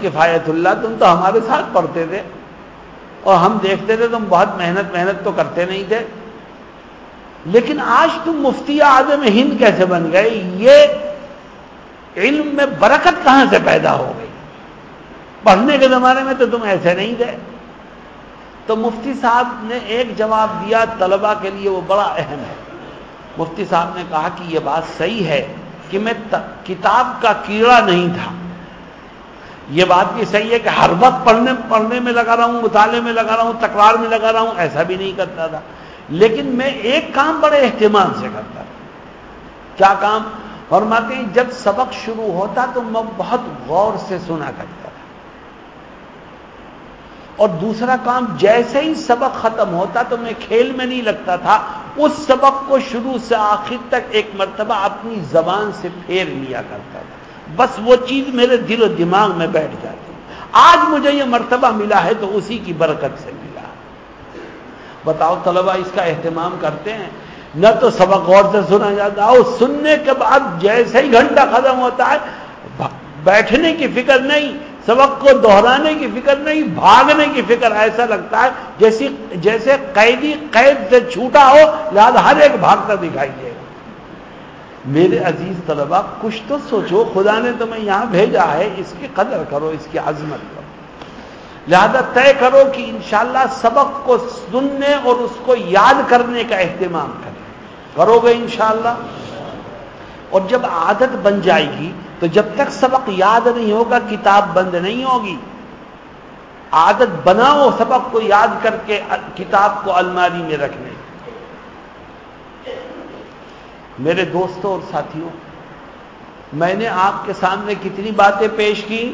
کفایت اللہ، تم تو ہمارے ساتھ پڑھتے تھے اور ہم دیکھتے تھے، تم بہت محنت محنت تو کرتے نہیں تھے۔ لیکن آج تم مفتی اعظم ہند کیسے بن گئے؟ یہ علم میں برکت کہاں سے پیدا ہو گئی؟ پڑھنے کے زمانے میں تو تم ایسے نہیں تھے۔ تو مفتی صاحب نے ایک جواب دیا، طلبہ کے لیے وہ بڑا اہم ہے۔ مفتی صاحب نے کہا کہ یہ بات صحیح ہے۔ کہ میں کتاب کا کیڑا نہیں تھا۔ یہ بات بھی صحیح ہے کہ ہر وقت پڑھنے پڑھنے میں لگا رہا ہوں، مطالعے میں لگا رہا ہوں، تکرار میں لگا رہا ہوں، ایسا بھی نہیں کرتا تھا۔ لیکن میں ایک کام بڑے اہتمام سے کرتا تھا۔ کیا کام؟ فرماتے ہیں، جب سبق شروع ہوتا تو میں بہت غور سے سنا کرتا تھا۔ اور دوسرا کام، جیسے ہی سبق ختم ہوتا تو میں کھیل میں نہیں لگتا تھا اس سبق کو شروع سے آخر تک ایک مرتبہ اپنی زبان سے پھیر لیا کرتا تھا۔ بس وہ چیز میرے دل و دماغ میں بیٹھ جاتی۔ آج مجھے یہ مرتبہ ملا ہے تو اسی کی برکت سے ملا۔ بتاؤ طلبا اس کا اہتمام کرتے ہیں۔ نہ تو سبق غور سے سنا جاتا اور سننے کے بعد جیسے ہی گھنٹہ ختم ہوتا ہے، بیٹھنے کی فکر نہیں۔ سبق کو دہرانے کی فکر نہیں، بھاگنے کی فکر ایسا لگتا ہے جیسی، جیسے قیدی قید سے چھوٹا ہو لہٰذا ہر ایک بھاگتا دکھائی دے۔ گا میرے عزیز طلبا کچھ تو سوچو، خدا نے تمہیں یہاں بھیجا ہے، اس کی قدر کرو، اس کی عظمت کرو۔ لہذا طے کرو کہ انشاءاللہ سبق کو سننے اور اس کو یاد کرنے کا اہتمام کریں۔ کرو گے انشاءاللہ؟ اور جب عادت بن جائے گی تو جب تک سبق یاد نہیں ہوگا، کتاب بند نہیں ہوگی۔ عادت بناؤ سبق کو یاد کر کے کتاب کو الماری میں رکھنے میرے دوستوں اور ساتھیوں، میں نے آپ کے سامنے کتنی باتیں پیش کی؟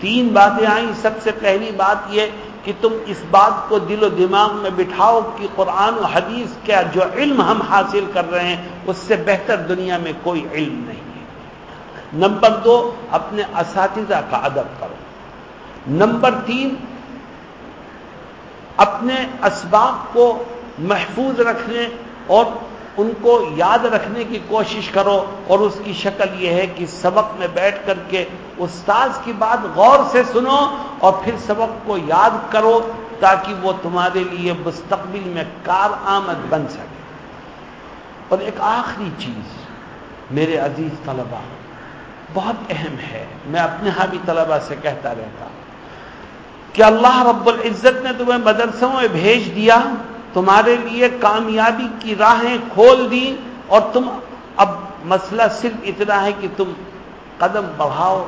تین باتیں آئیں۔ سب سے پہلی بات یہ کہ تم اس بات کو دل و دماغ میں بٹھاؤ کہ قرآن و حدیث کا جو علم ہم حاصل کر رہے ہیں، اس سے بہتر دنیا میں کوئی علم نہیں ہے۔ نمبر دو، اپنے اساتذہ کا ادب کرو۔ نمبر تین، اپنے اسباب کو محفوظ رکھنے اور ان کو یاد رکھنے کی کوشش کرو اور اس کی شکل یہ ہے کہ سبق میں بیٹھ کر کے استاذ کی بات غور سے سنو اور پھر سبق کو یاد کرو تاکہ وہ تمہارے لیے مستقبل میں کار آمد بن سکے۔ اور ایک آخری چیز میرے عزیز طلبا بہت اہم ہے، میں اپنے ہاں بھی طلبا سے کہتا رہتا کہ اللہ رب العزت نے تمہیں مدرسوں میں بھیج دیا تمہارے لیے کامیابی کی راہیں کھول دی اور تم اب مسئلہ صرف اتنا ہے کہ تم قدم بڑھاؤ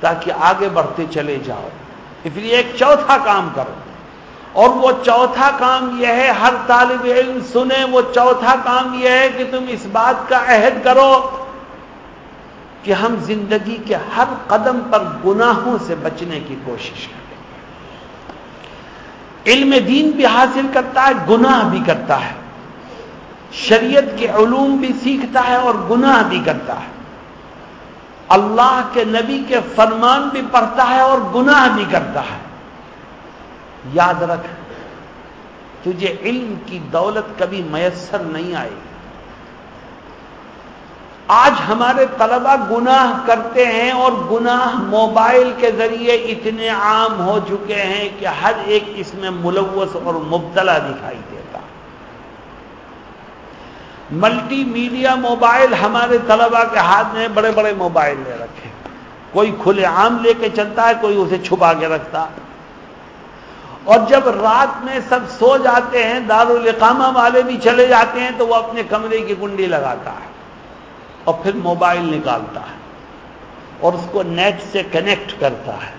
تاکہ آگے بڑھتے چلے جاؤ۔ اس لیے ایک چوتھا کام کرو۔ اور وہ چوتھا کام یہ ہے، ہر طالب علم سنے، وہ چوتھا کام یہ ہے کہ تم اس بات کا عہد کرو کہ ہم زندگی کے ہر قدم پر گناہوں سے بچنے کی کوشش کریں۔ علم دین بھی حاصل کرتا ہے، گناہ بھی کرتا ہے۔ شریعت کے علوم بھی سیکھتا ہے اور گناہ بھی کرتا ہے۔ اللہ کے نبی کے فرمان بھی پڑھتا ہے اور گناہ بھی کرتا ہے۔ یاد رکھ، تجھے علم کی دولت کبھی میسر نہیں آئے آج ہمارے طلبہ گناہ کرتے ہیں اور گناہ موبائل کے ذریعے اتنے عام ہو چکے ہیں کہ ہر ایک اس میں ملوث اور مبتلا دکھائی دیتا۔ ملٹی میڈیا موبائل ہمارے طلبہ کے ہاتھ میں بڑے بڑے موبائل لے رکھے۔ کوئی کھلے عام لے کے چلتا ہے، کوئی اسے چھپا کے رکھتا۔ اور جب رات میں سب سو جاتے ہیں دارالقامہ والے بھی چلے جاتے ہیں تو وہ اپنے کمرے کی کنڈی لگاتا ہے۔ اور پھر موبائل نکالتا ہے اور اس کو نیٹ سے کنیکٹ کرتا ہے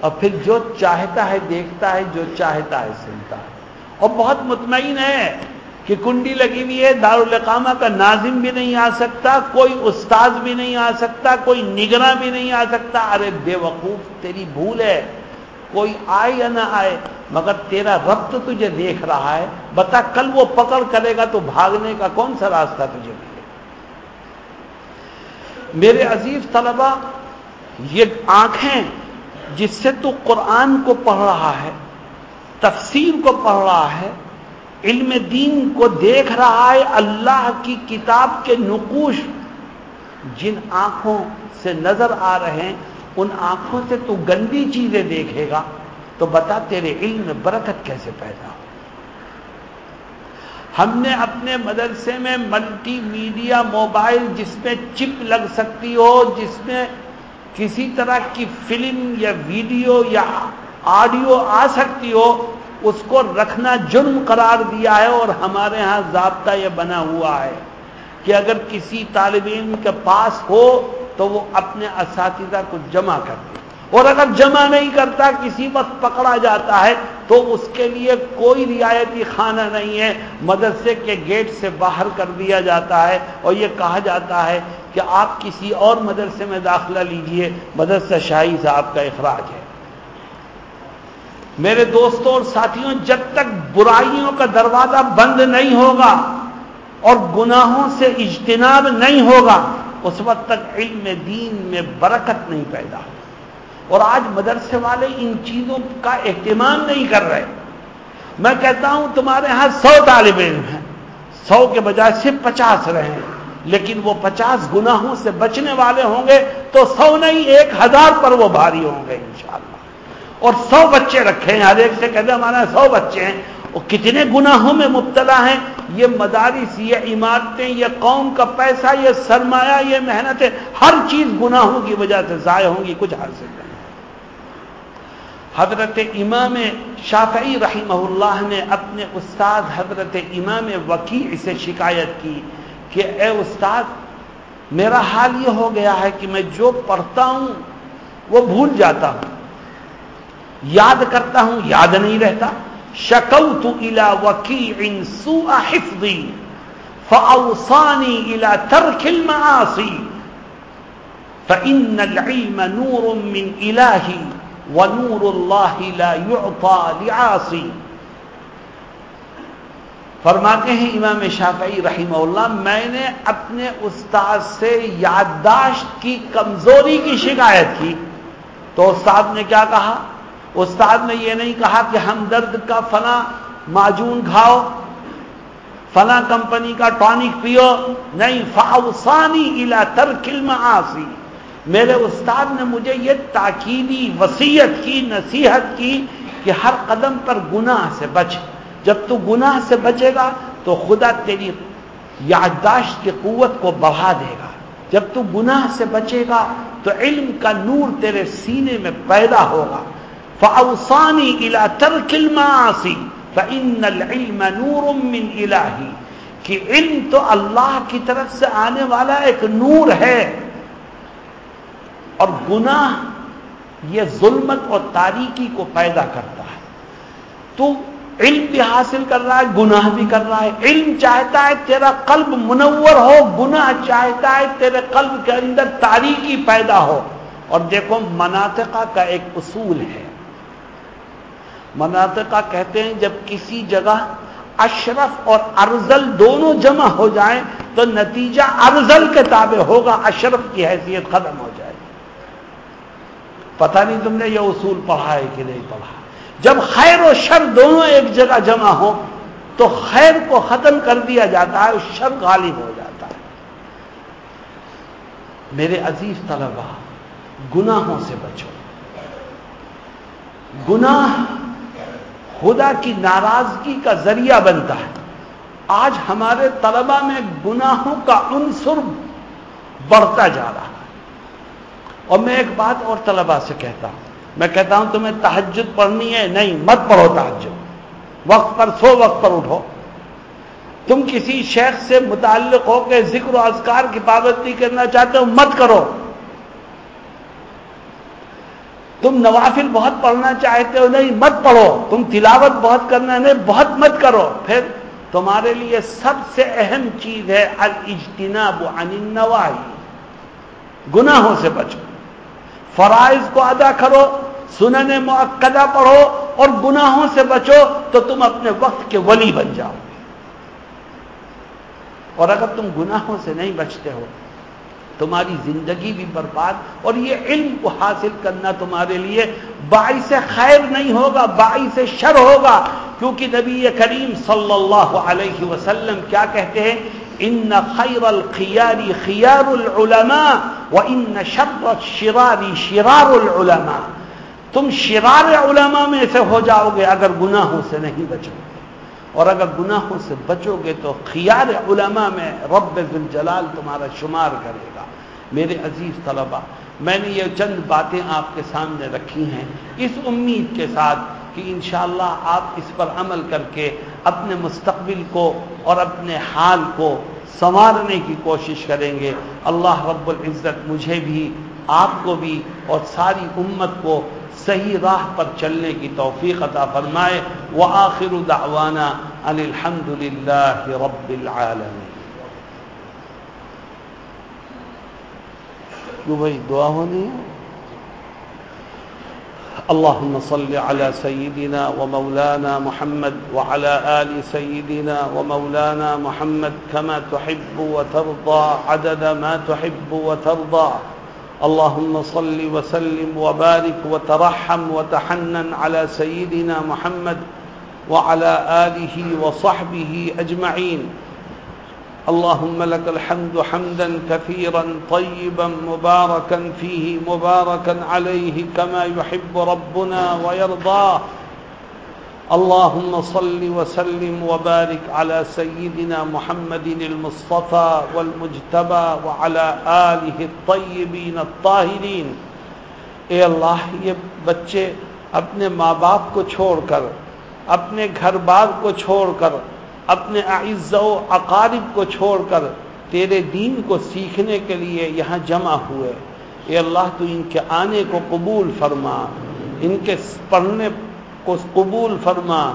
اور پھر جو چاہتا ہے دیکھتا ہے، جو چاہتا ہے سنتا ہے۔ اور بہت مطمئن ہے کہ کنڈی لگی ہوئی ہے دارالقامہ کا ناظم بھی نہیں آ سکتا، کوئی استاد بھی نہیں آ سکتا، کوئی نگراں بھی نہیں آ سکتا۔ ارے بے وقوف، تیری بھول ہے، کوئی آئے یا نہ آئے، مگر تیرا رب تو تجھے دیکھ رہا ہے۔ بتا کل وہ پکڑ کرے گا تو بھاگنے کا کون سا راستہ تجھے میرے عزیز طلبہ، یہ آنکھیں جس سے تو قرآن کو پڑھ رہا ہے، تفسیر کو پڑھ رہا ہے، علم دین کو دیکھ رہا ہے، اللہ کی کتاب کے نقوش جن آنکھوں سے نظر آ رہے ہیں، ان آنکھوں سے تو گندی چیزیں دیکھے گا، تو بتا تیرے علم میں برکت کیسے پیدا ہو؟ ہم نے اپنے مدرسے میں ملٹی میڈیا موبائل جس میں چپ لگ سکتی ہو، جس میں کسی طرح کی فلم یا ویڈیو یا آڈیو آ سکتی ہو، اس کو رکھنا جرم قرار دیا ہے اور ہمارے ہاں ضابطہ یہ بنا ہوا ہے کہ اگر کسی طالب علم کے پاس ہو تو وہ اپنے اساتذہ کو جمع کر دے۔ اور اگر جمع نہیں کرتا، کسی وقت پکڑا جاتا ہے، تو اس کے لیے کوئی رعایتی خانہ نہیں ہے۔ مدرسے کے گیٹ سے باہر کر دیا جاتا ہے اور یہ کہا جاتا ہے کہ آپ کسی اور مدرسے میں داخلہ لیجیے۔ مدرسہ شاہی صاحب کا اخراج ہے۔ میرے دوستوں اور ساتھیوں، جب تک برائیوں کا دروازہ بند نہیں ہوگا اور گناہوں سے اجتناب نہیں ہوگا، اس وقت تک علم دین میں برکت نہیں پیدا ہوگا اور آج مدرسے والے ان چیزوں کا اہتمام نہیں کر رہے۔ میں کہتا ہوں تمہارے ہاں سو طالب علم ہیں۔ سو کے بجائے صرف پچاس رہے لیکن وہ پچاس گناہوں سے بچنے والے ہوں گے تو سو نہیں، ایک ہزار پر وہ بھاری ہوں گے انشاءاللہ۔ اور سو بچے رکھے ہیں، ہر ایک سے کہتے ہمارے ہاں سو بچے ہیں۔ وہ کتنے گناہوں میں مبتلا ہیں۔ یہ مدارس، یہ عمارتیں، یہ قوم کا پیسہ، یہ سرمایہ، یہ محنتیں، ہر چیز گناہوں کی وجہ سے ضائع ہوں گی، کچھ حاصل نہیں۔ حضرت امام شافعی رحمہ اللہ نے اپنے استاد حضرت امام وکیع سے شکایت کی کہ اے استاد، میرا حال یہ ہو گیا ہے کہ میں جو پڑھتا ہوں وہ بھول جاتا ہوں۔ یاد کرتا ہوں، یاد نہیں رہتا۔ شکوت الى وکیع سوء حفظی، فاوصانی الى ترک المعاصی، فإن العلم نور من إلهي ونور اللہ لا يعطى لعاصی۔ فرماتے ہیں امام شافعی رحمہ اللہ، میں نے اپنے استاد سے یادداشت کی، کمزوری کی شکایت کی۔ تو استاد نے کیا کہا؟ استاد نے یہ نہیں کہا کہ ہم درد کا فنا معجون کھاؤ فنا کمپنی کا ٹانک پیو۔ نہیں فاؤسانی الا ترک المعاصی۔ میرے استاد نے مجھے یہ تاکیدی وسیعت کی، نصیحت کی کہ ہر قدم پر گناہ سے بچ۔ جب تو گناہ سے بچے گا تو خدا تیری یادداشت کی قوت کو بڑھا دے گا۔ جب تو گناہ سے بچے گا تو علم کا نور تیرے سینے میں پیدا ہوگا۔ فاؤسانی الا ترک المعاصی فان العلم نور من الہی کہ علم تو اللہ کی طرف سے آنے والا ایک نور ہے۔ اور گناہ یہ ظلمت اور تاریکی کو پیدا کرتا ہے۔ تو علم بھی حاصل کر رہا ہے، گناہ بھی کر رہا ہے۔ علم چاہتا ہے تیرا قلب منور ہو، گناہ چاہتا ہے تیرے قلب کے اندر تاریکی پیدا ہو۔ اور دیکھو، مناطقہ کا ایک اصول ہے۔ مناطقہ کہتے ہیں، جب کسی جگہ اشرف اور ارزل دونوں جمع ہو جائیں، تو نتیجہ ارزل کے تابع ہوگا، اشرف کی حیثیت ختم ہو پتہ نہیں تم نے یہ اصول پڑھا ہے کہ نہیں پڑھا۔ جب خیر و شر دونوں ایک جگہ جمع ہو تو خیر کو ختم کر دیا جاتا ہے شر غالب ہو جاتا ہے۔ میرے عزیز طلبا گناہوں سے بچو۔ گناہ خدا کی ناراضگی کا ذریعہ بنتا ہے۔ آج ہمارے طلبا میں گناہوں کا عنصر بڑھتا جا رہا ہے۔ اور میں ایک بات اور طلبا سے کہتا ہوں۔ میں کہتا ہوں تمہیں تحجد پڑھنی ہے؟ نہیں، مت پڑھو تحجد وقت پر سو، وقت پر اٹھو۔ تم کسی شیخ سے متعلق ہو کے ذکر و اذکار کی پابندی کرنا چاہتے ہو، مت کرو۔ تم نوافل بہت پڑھنا چاہتے ہو؟ نہیں، مت پڑھو۔ تم تلاوت بہت کرنا نہیں، بہت مت کرو۔ پھر تمہارے لیے سب سے اہم چیز ہے الاجتناب عن النواہی۔ گناہوں سے بچو۔ فرائض کو ادا کرو، سنن معقدہ پڑھو اور گناہوں سے بچو تو تم اپنے وقت کے ولی بن جاؤ۔ اور اگر تم گناہوں سے نہیں بچتے ہو، تمہاری زندگی بھی برباد اور یہ علم کو حاصل کرنا تمہارے لیے باعث خیر نہیں ہوگا، باعث شر ہوگا۔ کیونکہ نبی کریم صلی اللہ علیہ وسلم کیا کہتے ہیں؟ ان خیر الخیاری خیار العلماء و ان شر شراری شرار العلماء. تم شرار علماء میں سے ہو جاؤ گے اگر گناہوں سے نہیں بچو گے۔ اور اگر گناہوں سے بچو گے تو خیار علماء میں رب الجلال تمہارا شمار کرے گا۔ میرے عزیز طلبہ میں نے یہ چند باتیں آپ کے سامنے رکھی ہیں۔ اس امید کے ساتھ کہ انشاءاللہ آپ اس پر عمل کر کے اپنے مستقبل کو اور اپنے حال کو سنوارنے کی کوشش کریں گے۔ اللہ رب العزت مجھے بھی، آپ کو بھی اور ساری امت کو صحیح راہ پر چلنے کی توفیق عطا فرمائے۔ وہ آخر دعوانا ان الحمد للہ رب العالمین۔ بھائی دعا ہونی ہے؟ اللهم صل على سيدنا ومولانا محمد وعلى آل سيدنا ومولانا محمد كما تحب وترضى، عدد ما تحب وترضى. اللهم صل وسلم وبارك وترحم وتحنن على سيدنا محمد وعلى آله وصحبه أجمعين. اللهم لك الحمد حمدا كثيرا طيبا مباركا فيه مباركا عليه كما يحب ربنا ويرضاه. اللهم صل وسلم وبارك على سيدنا محمد المصطفى والمجتبى وعلى آله الطيبين الطاهرين. اے اللہ، یہ بچے اپنے ماں باپ کو چھوڑ کر، اپنے گھر بار کو چھوڑ کر اپنے اعز و اقارب کو چھوڑ کر تیرے دین کو سیکھنے کے لیے یہاں جمع ہوئے۔ اے اللہ، تو ان کے آنے کو قبول فرما، ان کے پڑھنے کو قبول فرما،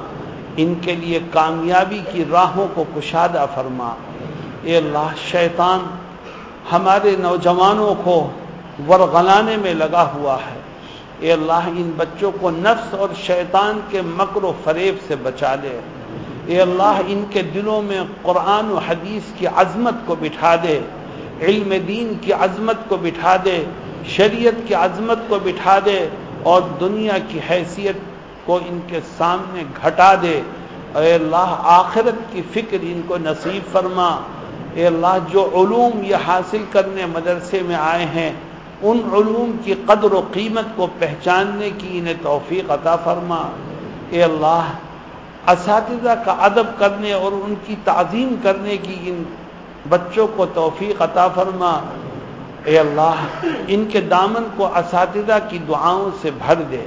ان کے لیے کامیابی کی راہوں کو کشادہ فرما۔ اے اللہ، شیطان ہمارے نوجوانوں کو ورغلانے میں لگا ہوا ہے۔ اے اللہ، ان بچوں کو نفس اور شیطان کے مکر و فریب سے بچا دے اے اللہ ان کے دلوں میں قرآن و حدیث کی عظمت کو بٹھا دے، علم دین کی عظمت کو بٹھا دے، شریعت کی عظمت کو بٹھا دے اور دنیا کی حیثیت کو ان کے سامنے گھٹا دے۔ اے اللہ آخرت کی فکر ان کو نصیب فرما۔ اے اللہ جو علوم یہ حاصل کرنے مدرسے میں آئے ہیں، ان علوم کی قدر و قیمت کو پہچاننے کی انہیں توفیق عطا فرما۔ اے اللہ اساتذہ کا ادب کرنے اور ان کی تعظیم کرنے کی ان بچوں کو توفیق عطا فرما۔ اے اللہ، ان کے دامن کو اساتذہ کی دعاؤں سے بھر دے۔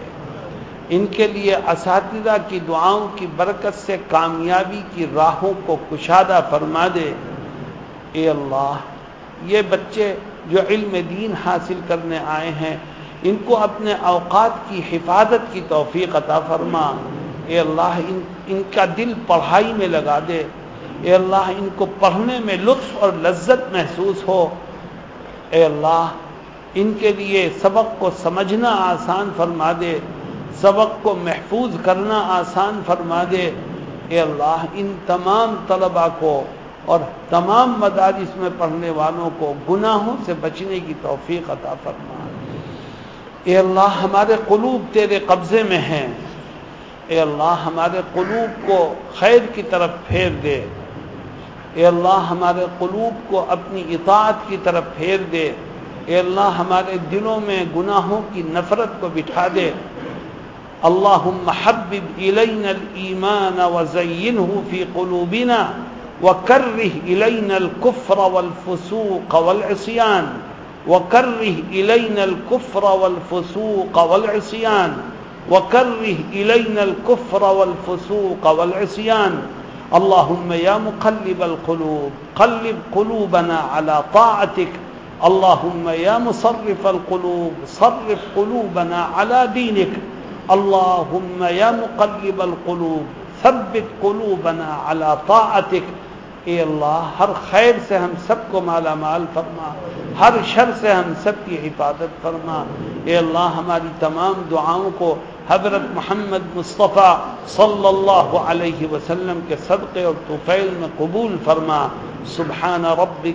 ان کے لیے اساتذہ کی دعاؤں کی برکت سے کامیابی کی راہوں کو کشادہ فرما دے۔ اے اللہ، یہ بچے جو علم دین حاصل کرنے آئے ہیں، ان کو اپنے اوقات کی حفاظت کی توفیق عطا فرما۔ اے اللہ ان ان کا دل پڑھائی میں لگا دے۔ اے اللہ ان کو پڑھنے میں لطف اور لذت محسوس ہو۔ اے اللہ ان کے لیے سبق کو سمجھنا آسان فرما دے۔ سبق کو محفوظ کرنا آسان فرما دے۔ اے اللہ ان تمام طلبا کو اور تمام مدارس میں پڑھنے والوں کو گناہوں سے بچنے کی توفیق عطا فرما۔ اے اللہ ہمارے قلوب تیرے قبضے میں ہیں۔ اے اللہ ہمارے قلوب کو خیر کی طرف پھیر دے۔ اے اللہ ہمارے قلوب کو اپنی اطاعت کی طرف پھیر دے۔ اے اللہ ہمارے دلوں میں گناہوں کی نفرت کو بٹھا دے۔ اللهم حبب إلينا الإيمان وزينه في قلوبنا وكره إلينا الكفر والفسوق والعصيان وكره إلينا الكفر والفسوق والعصيان وكره إلينا الكفر والفسوق والعصيان اللهم يا مقلب القلوب، قلب قلوبنا على طاعتك، اللهم يا مصرف القلوب، صرف قلوبنا على دينك، اللهم يا مقلب القلوب، ثبت قلوبنا على طاعتك اے اللہ، ہر خیر سے ہم سب کو مالا مال فرما، ہر شر سے ہم سب کی حفاظت فرما۔ اے اللہ، ہماری تمام دعاؤں کو حضرت محمد مصطفیٰ صلی اللہ علیہ وسلم کے صدقے اور توفیل میں قبول فرما۔ سبحان ربک